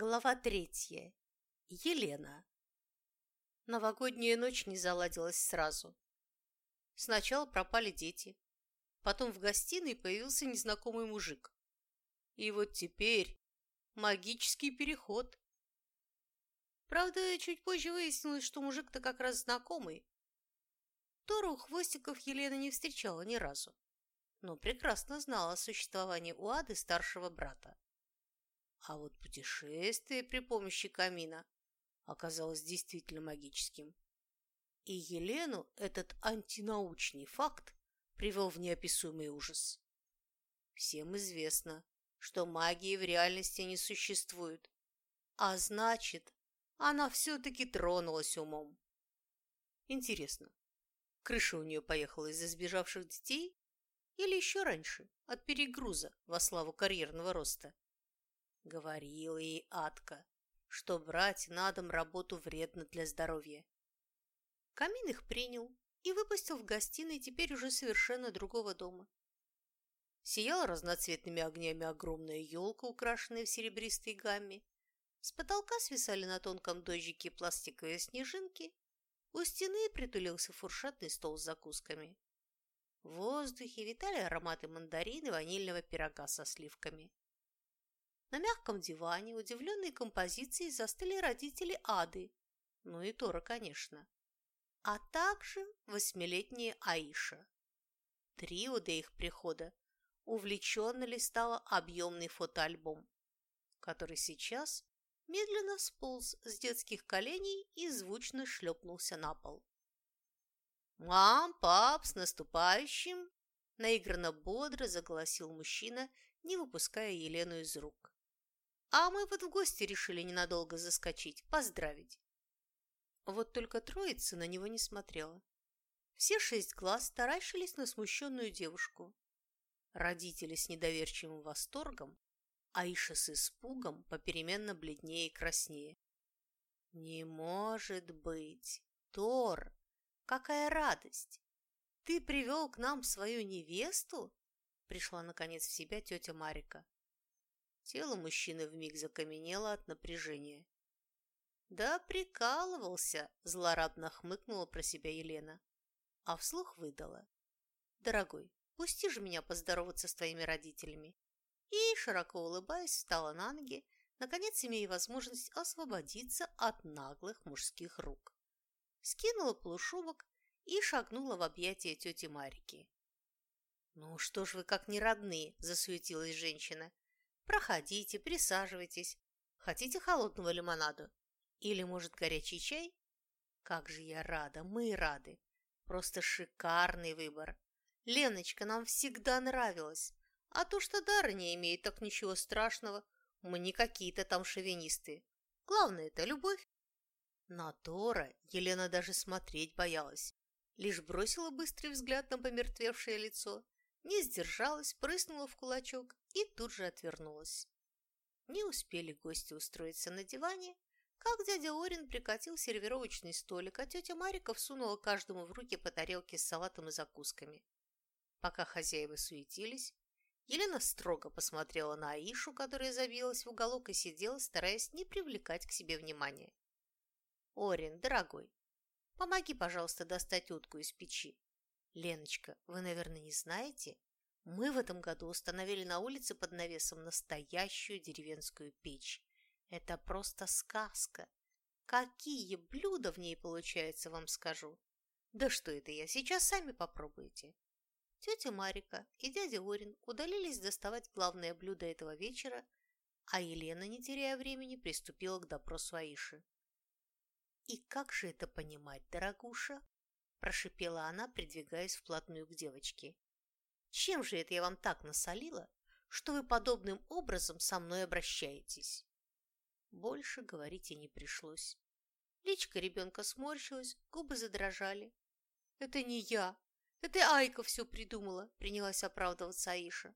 Глава третья. Елена. Новогодняя ночь не заладилась сразу. Сначала пропали дети. Потом в гостиной появился незнакомый мужик. И вот теперь магический переход. Правда, чуть позже выяснилось, что мужик-то как раз знакомый. Тору хвостиков Елена не встречала ни разу, но прекрасно знала о существовании у Ады старшего брата. А вот путешествие при помощи камина оказалось действительно магическим. И Елену этот антинаучный факт привел в неописуемый ужас. Всем известно, что магии в реальности не существует, а значит, она все-таки тронулась умом. Интересно, крыша у нее поехала из-за сбежавших детей или еще раньше, от перегруза во славу карьерного роста? Говорила ей Атка, что брать на дом работу вредно для здоровья. Камин их принял и выпустил в гостиной теперь уже совершенно другого дома. Сияла разноцветными огнями огромная елка, украшенная в серебристой гамме. С потолка свисали на тонком дождике пластиковые снежинки. У стены притулился фуршетный стол с закусками. В воздухе витали ароматы мандарин и ванильного пирога со сливками. На мягком диване, удивленные композицией, застыли родители Ады, ну и Тора, конечно, а также восьмилетняя Аиша. Трио до их прихода увлеченно листала объемный фотоальбом, который сейчас медленно сполз с детских коленей и звучно шлепнулся на пол. «Мам, пап, с наступающим!» Наигранно бодро заголосил мужчина, не выпуская Елену из рук. А мы вот в гости решили ненадолго заскочить, поздравить. Вот только троица на него не смотрела. Все шесть глаз таращились на смущенную девушку. Родители с недоверчивым восторгом, Аиша с испугом попеременно бледнее и краснее. «Не может быть! Тор! Какая радость! Ты привел к нам свою невесту?» Пришла, наконец, в себя тетя Марика. Тело мужчины вмиг закаменело от напряжения. «Да прикалывался!» – злорадно хмыкнула про себя Елена, а вслух выдала. «Дорогой, пусти же меня поздороваться с твоими родителями!» И, широко улыбаясь, встала на ноги, наконец имея возможность освободиться от наглых мужских рук. Скинула полушубок и шагнула в объятия тети Марики. «Ну что ж вы как не родные!» – засуетилась женщина. Проходите, присаживайтесь. Хотите холодного лимонаду? Или, может, горячий чай? Как же я рада, мы рады. Просто шикарный выбор. Леночка нам всегда нравилась. А то, что дара не имеет, так ничего страшного. Мы не какие-то там шовинисты. Главное – это любовь. На Тора Елена даже смотреть боялась. Лишь бросила быстрый взгляд на помертвевшее лицо не сдержалась, прыснула в кулачок и тут же отвернулась. Не успели гости устроиться на диване, как дядя Орин прикатил сервировочный столик, а тетя Марика всунула каждому в руки по тарелке с салатом и закусками. Пока хозяева суетились, Елена строго посмотрела на Аишу, которая забилась в уголок и сидела, стараясь не привлекать к себе внимания. «Орин, дорогой, помоги, пожалуйста, достать утку из печи. Леночка, вы, наверное, не знаете, мы в этом году установили на улице под навесом настоящую деревенскую печь. Это просто сказка. Какие блюда в ней получаются, вам скажу. Да что это я, сейчас сами попробуйте. Тетя Марика и дядя Орин удалились доставать главное блюдо этого вечера, а Елена, не теряя времени, приступила к допросу Аиши. «И как же это понимать, дорогуша?» – прошипела она, придвигаясь вплотную к девочке. «Чем же это я вам так насолила, что вы подобным образом со мной обращаетесь?» Больше говорить и не пришлось. Личка ребенка сморщилась, губы задрожали. «Это не я. Это Айка все придумала», – принялась оправдываться Аиша.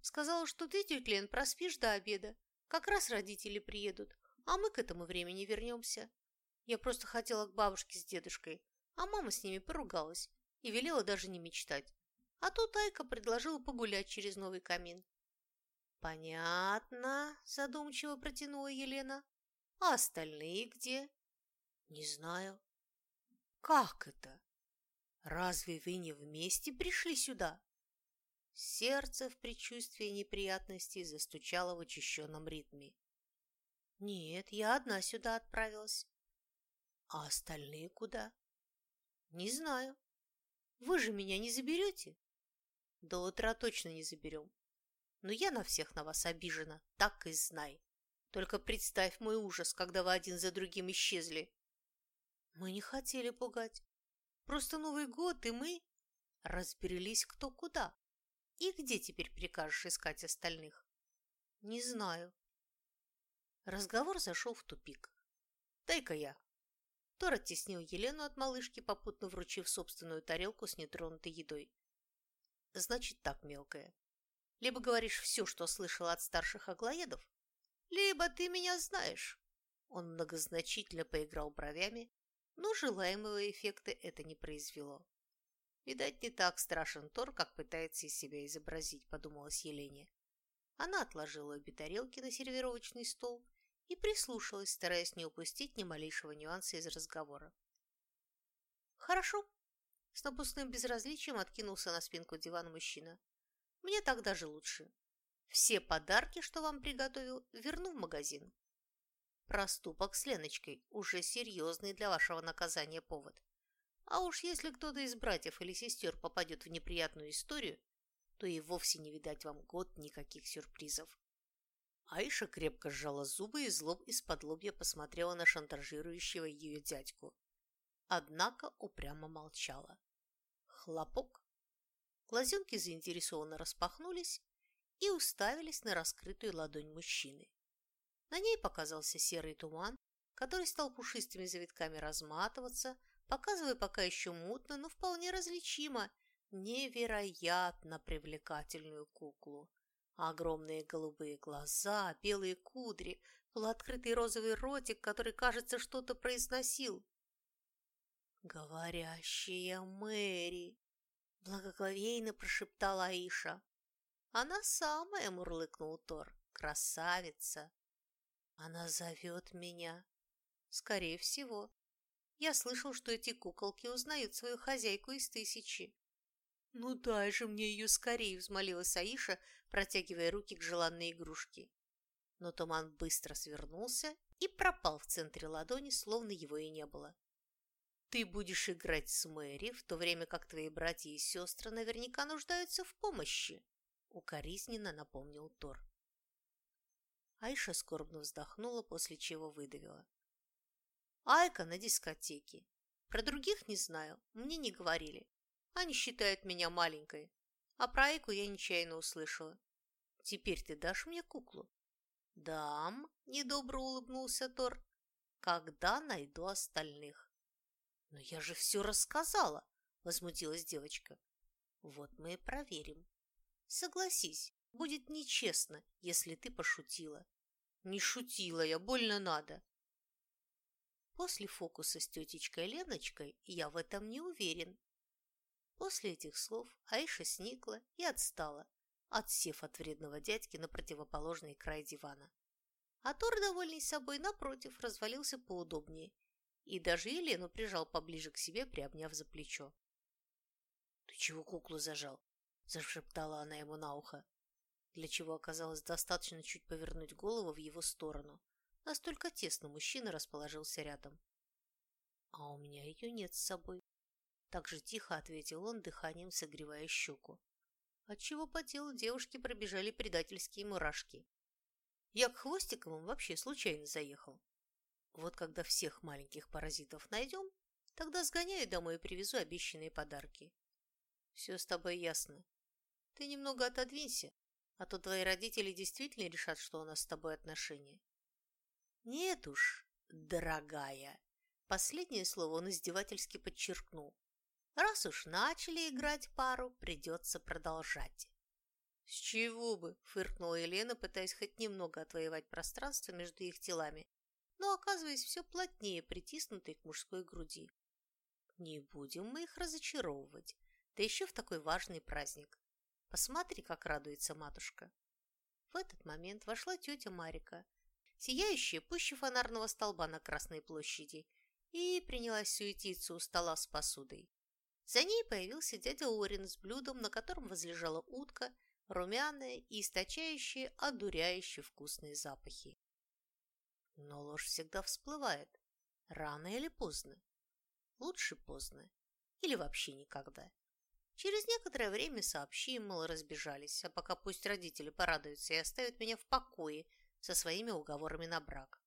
«Сказала, что ты, тетя Лен, проспишь до обеда. Как раз родители приедут, а мы к этому времени вернемся. Я просто хотела к бабушке с дедушкой, а мама с ними поругалась и велела даже не мечтать. А тут Айка предложила погулять через новый камин. Понятно, задумчиво протянула Елена. А остальные где? Не знаю. Как это? Разве вы не вместе пришли сюда? Сердце в предчувствии неприятностей застучало в учащенном ритме. Нет, я одна сюда отправилась. А остальные куда? Не знаю. Вы же меня не заберете? До утра точно не заберем. Но я на всех на вас обижена, так и знай. Только представь мой ужас, когда вы один за другим исчезли. Мы не хотели пугать. Просто Новый год, и мы разберились кто куда. И где теперь прикажешь искать остальных? Не знаю. Разговор зашел в тупик. Дай-ка я. Тор оттеснил Елену от малышки, попутно вручив собственную тарелку с нетронутой едой. Значит так, мелкая. Либо говоришь все, что слышала от старших аглоедов, либо ты меня знаешь. Он многозначительно поиграл бровями, но желаемого эффекта это не произвело. Видать, не так страшен Тор, как пытается из себя изобразить, подумалась Елене. Она отложила обе тарелки на сервировочный стол и прислушалась, стараясь не упустить ни малейшего нюанса из разговора. «Хорошо», — с напускным безразличием откинулся на спинку дивана мужчина. «Мне так даже лучше. Все подарки, что вам приготовил, верну в магазин. Проступок с Леночкой уже серьезный для вашего наказания повод. А уж если кто-то из братьев или сестер попадет в неприятную историю, то и вовсе не видать вам год никаких сюрпризов. Аиша крепко сжала зубы и злоб из-под лобья посмотрела на шантажирующего ее дядьку. Однако упрямо молчала. Хлопок. Глазенки заинтересованно распахнулись и уставились на раскрытую ладонь мужчины. На ней показался серый туман, который стал пушистыми завитками разматываться, показывая пока еще мутно, но вполне различимо невероятно привлекательную куклу. Огромные голубые глаза, белые кудри, полуоткрытый розовый ротик, который, кажется, что-то произносил. «Говорящая Мэри!» – благоговейно прошептала Аиша. «Она самая!» – мурлыкнул Тор. «Красавица!» «Она зовет меня!» «Скорее всего!» Я слышал, что эти куколки узнают свою хозяйку из тысячи. «Ну дай же мне ее скорее!» – взмолилась Аиша, протягивая руки к желанной игрушке. Но туман быстро свернулся и пропал в центре ладони, словно его и не было. «Ты будешь играть с Мэри, в то время как твои братья и сестры наверняка нуждаются в помощи», – укоризненно напомнил Тор. Айша скорбно вздохнула, после чего выдавила. Айка на дискотеке. Про других не знаю, мне не говорили. Они считают меня маленькой. А про Айку я нечаянно услышала. Теперь ты дашь мне куклу? Дам, недобро улыбнулся Тор. Когда найду остальных? Но я же все рассказала, возмутилась девочка. Вот мы и проверим. Согласись, будет нечестно, если ты пошутила. Не шутила я, больно надо. После фокуса с тетечкой Леночкой я в этом не уверен. После этих слов Аиша сникла и отстала, отсев от вредного дядьки на противоположный край дивана. А Тор, довольный собой, напротив, развалился поудобнее и даже Елену прижал поближе к себе, приобняв за плечо. «Ты чего куклу зажал?» – зашептала она ему на ухо, для чего оказалось достаточно чуть повернуть голову в его сторону – Настолько тесно мужчина расположился рядом. «А у меня ее нет с собой», – так же тихо ответил он, дыханием согревая щеку. Отчего по телу девушки пробежали предательские мурашки. Я к Хвостиковым вообще случайно заехал. Вот когда всех маленьких паразитов найдем, тогда сгоняю домой и привезу обещанные подарки. Все с тобой ясно. Ты немного отодвинься, а то твои родители действительно решат, что у нас с тобой отношения. Нет уж, дорогая. Последнее слово он издевательски подчеркнул. Раз уж начали играть пару, придется продолжать. С чего бы, фыркнула Елена, пытаясь хоть немного отвоевать пространство между их телами, но оказываясь все плотнее притиснутой к мужской груди. Не будем мы их разочаровывать, да еще в такой важный праздник. Посмотри, как радуется матушка. В этот момент вошла тетя Марика, сияющая пуще фонарного столба на Красной площади, и принялась суетиться у стола с посудой. За ней появился дядя Орин с блюдом, на котором возлежала утка, румяная и источающая одуряющие вкусные запахи. Но ложь всегда всплывает, рано или поздно. Лучше поздно или вообще никогда. Через некоторое время сообщи им, мол, разбежались, а пока пусть родители порадуются и оставят меня в покое со своими уговорами на брак.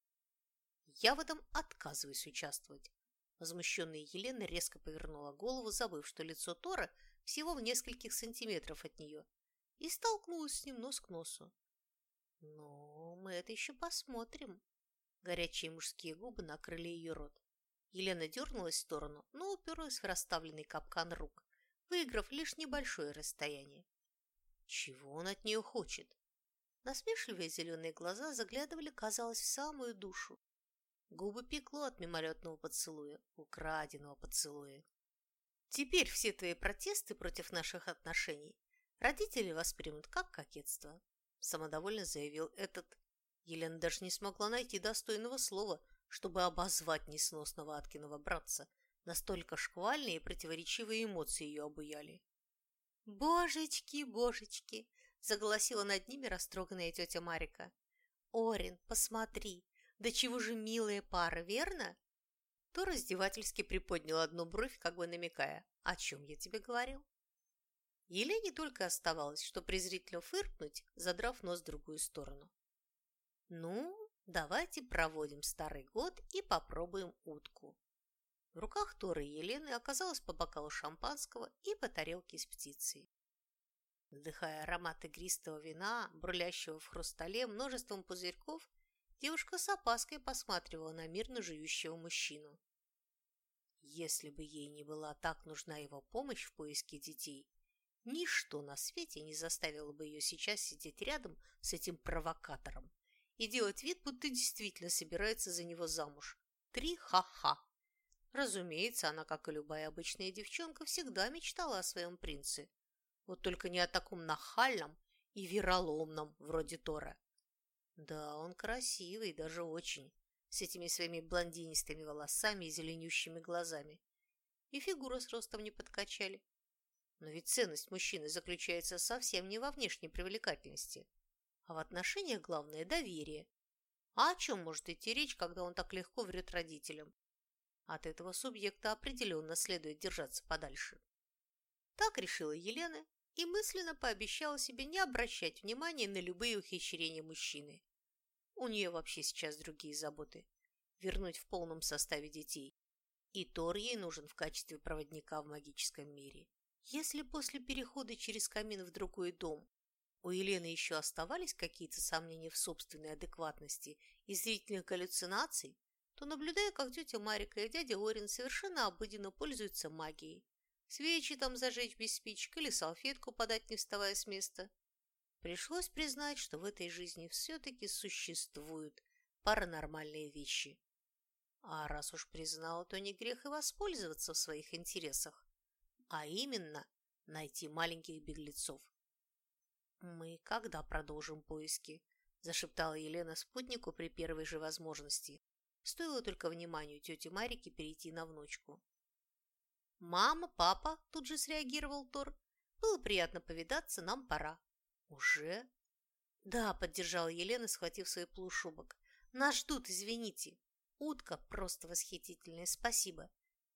Я в этом отказываюсь участвовать. Возмущенная Елена резко повернула голову, забыв, что лицо Тора всего в нескольких сантиметров от нее, и столкнулась с ним нос к носу. Но мы это еще посмотрим. Горячие мужские губы накрыли ее рот. Елена дернулась в сторону, но уперлась в расставленный капкан рук, выиграв лишь небольшое расстояние. Чего он от нее хочет? Насмешливые зеленые глаза заглядывали, казалось, в самую душу. Губы пекло от мимолетного поцелуя, украденного поцелуя. Теперь все твои протесты против наших отношений родители воспримут как кокетство, самодовольно заявил этот. Елена даже не смогла найти достойного слова, чтобы обозвать несносного Аткиного братца. Настолько шквальные и противоречивые эмоции ее обуяли. «Божечки, божечки!» – заголосила над ними растроганная тетя Марика. «Орин, посмотри! Да чего же милая пара, верно?» То раздевательски приподнял одну бровь, как бы намекая. «О чем я тебе говорил?» Елене только оставалось, что презрительно фыркнуть, задрав нос в другую сторону. «Ну, Давайте проводим старый год и попробуем утку. В руках Торы и Елены оказалось по бокалу шампанского и по тарелке с птицей. Вдыхая аромат игристого вина, брулящего в хрустале множеством пузырьков, девушка с опаской посматривала на мирно жующего мужчину. Если бы ей не была так нужна его помощь в поиске детей, ничто на свете не заставило бы ее сейчас сидеть рядом с этим провокатором и делать вид, будто действительно собирается за него замуж. Три ха-ха. Разумеется, она, как и любая обычная девчонка, всегда мечтала о своем принце. Вот только не о таком нахальном и вероломном, вроде Тора. Да, он красивый, даже очень, с этими своими блондинистыми волосами и зеленющими глазами. И фигуру с ростом не подкачали. Но ведь ценность мужчины заключается совсем не во внешней привлекательности, а в отношениях главное – доверие. А о чем может идти речь, когда он так легко врет родителям? От этого субъекта определенно следует держаться подальше. Так решила Елена и мысленно пообещала себе не обращать внимания на любые ухищрения мужчины. У нее вообще сейчас другие заботы. Вернуть в полном составе детей. И Тор ей нужен в качестве проводника в магическом мире. Если после перехода через камин в другой дом у Елены еще оставались какие-то сомнения в собственной адекватности и зрительных галлюцинаций, то, наблюдая, как тетя Марика и дядя Орин совершенно обыденно пользуются магией, свечи там зажечь без спичек или салфетку подать, не вставая с места, пришлось признать, что в этой жизни все-таки существуют паранормальные вещи. А раз уж признала, то не грех и воспользоваться в своих интересах, а именно найти маленьких беглецов, «Мы когда продолжим поиски?» – зашептала Елена спутнику при первой же возможности. Стоило только вниманию тети Марики перейти на внучку. «Мама, папа!» – тут же среагировал Тор. «Было приятно повидаться, нам пора». «Уже?» «Да», – поддержала Елена, схватив свой полушубок. «Нас ждут, извините. Утка просто восхитительная, спасибо.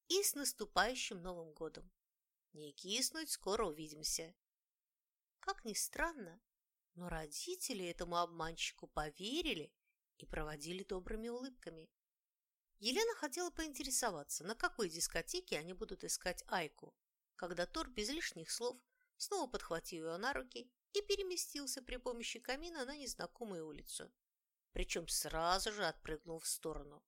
И с наступающим Новым годом!» «Не киснуть, скоро увидимся!» Как ни странно, но родители этому обманщику поверили и проводили добрыми улыбками. Елена хотела поинтересоваться, на какой дискотеке они будут искать Айку, когда Тор без лишних слов снова подхватил ее на руки и переместился при помощи камина на незнакомую улицу. Причем сразу же отпрыгнул в сторону.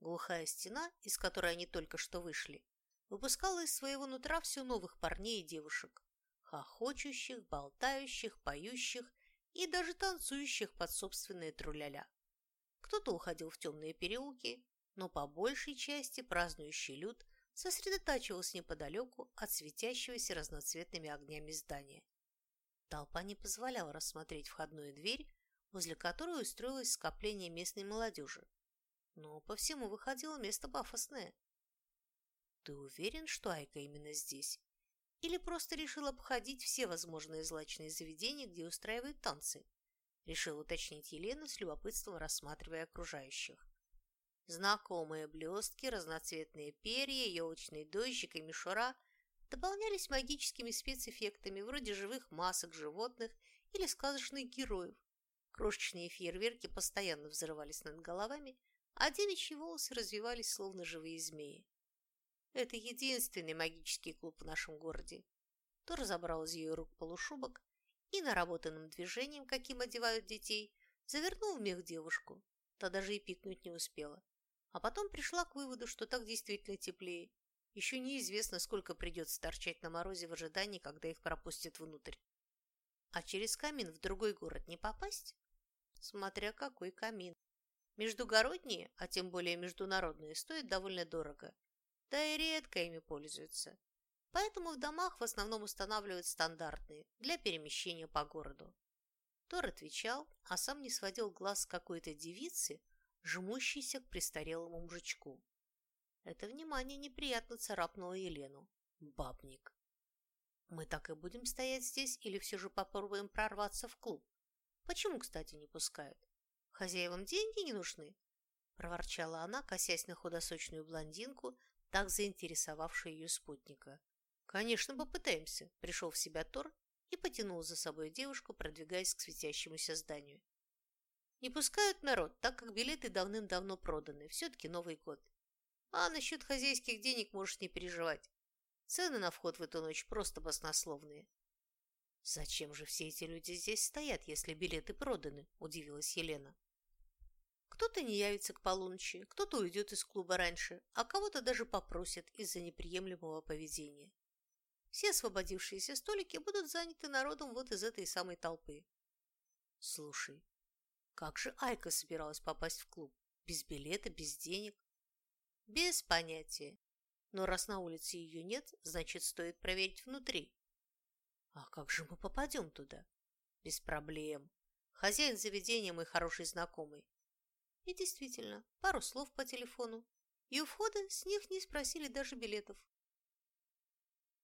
Глухая стена, из которой они только что вышли, выпускала из своего нутра все новых парней и девушек хохочущих, болтающих, поющих и даже танцующих под собственные труляля. Кто-то уходил в темные переулки, но по большей части празднующий люд сосредотачивался неподалеку от светящегося разноцветными огнями здания. Толпа не позволяла рассмотреть входную дверь, возле которой устроилось скопление местной молодежи. Но по всему выходило место пафосное. Ты уверен, что Айка именно здесь? Или просто решил обходить все возможные злачные заведения, где устраивают танцы? Решил уточнить Елена с любопытством, рассматривая окружающих. Знакомые блестки, разноцветные перья, елочный дождик и мишура дополнялись магическими спецэффектами вроде живых масок животных или сказочных героев. Крошечные фейерверки постоянно взрывались над головами, а девичьи волосы развивались, словно живые змеи. Это единственный магический клуб в нашем городе. То разобрал из ее рук полушубок и наработанным движением, каким одевают детей, завернул в мех девушку. Та даже и пикнуть не успела. А потом пришла к выводу, что так действительно теплее. Еще неизвестно, сколько придется торчать на морозе в ожидании, когда их пропустят внутрь. А через камин в другой город не попасть? Смотря какой камин. Междугородние, а тем более международные, стоят довольно дорого. Да и редко ими пользуются. Поэтому в домах в основном устанавливают стандартные для перемещения по городу. Тор отвечал, а сам не сводил глаз с какой-то девицы, жмущейся к престарелому мужичку. Это внимание неприятно царапнуло Елену. Бабник. Мы так и будем стоять здесь или все же попробуем прорваться в клуб? Почему, кстати, не пускают? Хозяевам деньги не нужны? Проворчала она, косясь на худосочную блондинку, так заинтересовавшую ее спутника. Конечно, попытаемся, пришел в себя Тор и потянул за собой девушку, продвигаясь к светящемуся зданию. Не пускают народ, так как билеты давным-давно проданы, все-таки Новый год. А насчет хозяйских денег можешь не переживать. Цены на вход в эту ночь просто баснословные. «Зачем же все эти люди здесь стоят, если билеты проданы?» – удивилась Елена. Кто-то не явится к полуночи, кто-то уйдет из клуба раньше, а кого-то даже попросят из-за неприемлемого поведения. Все освободившиеся столики будут заняты народом вот из этой самой толпы. Слушай, как же Айка собиралась попасть в клуб? Без билета, без денег? Без понятия. Но раз на улице ее нет, значит, стоит проверить внутри. А как же мы попадем туда? Без проблем. Хозяин заведения мой хороший знакомый. И действительно, пару слов по телефону. И у входа с них не спросили даже билетов.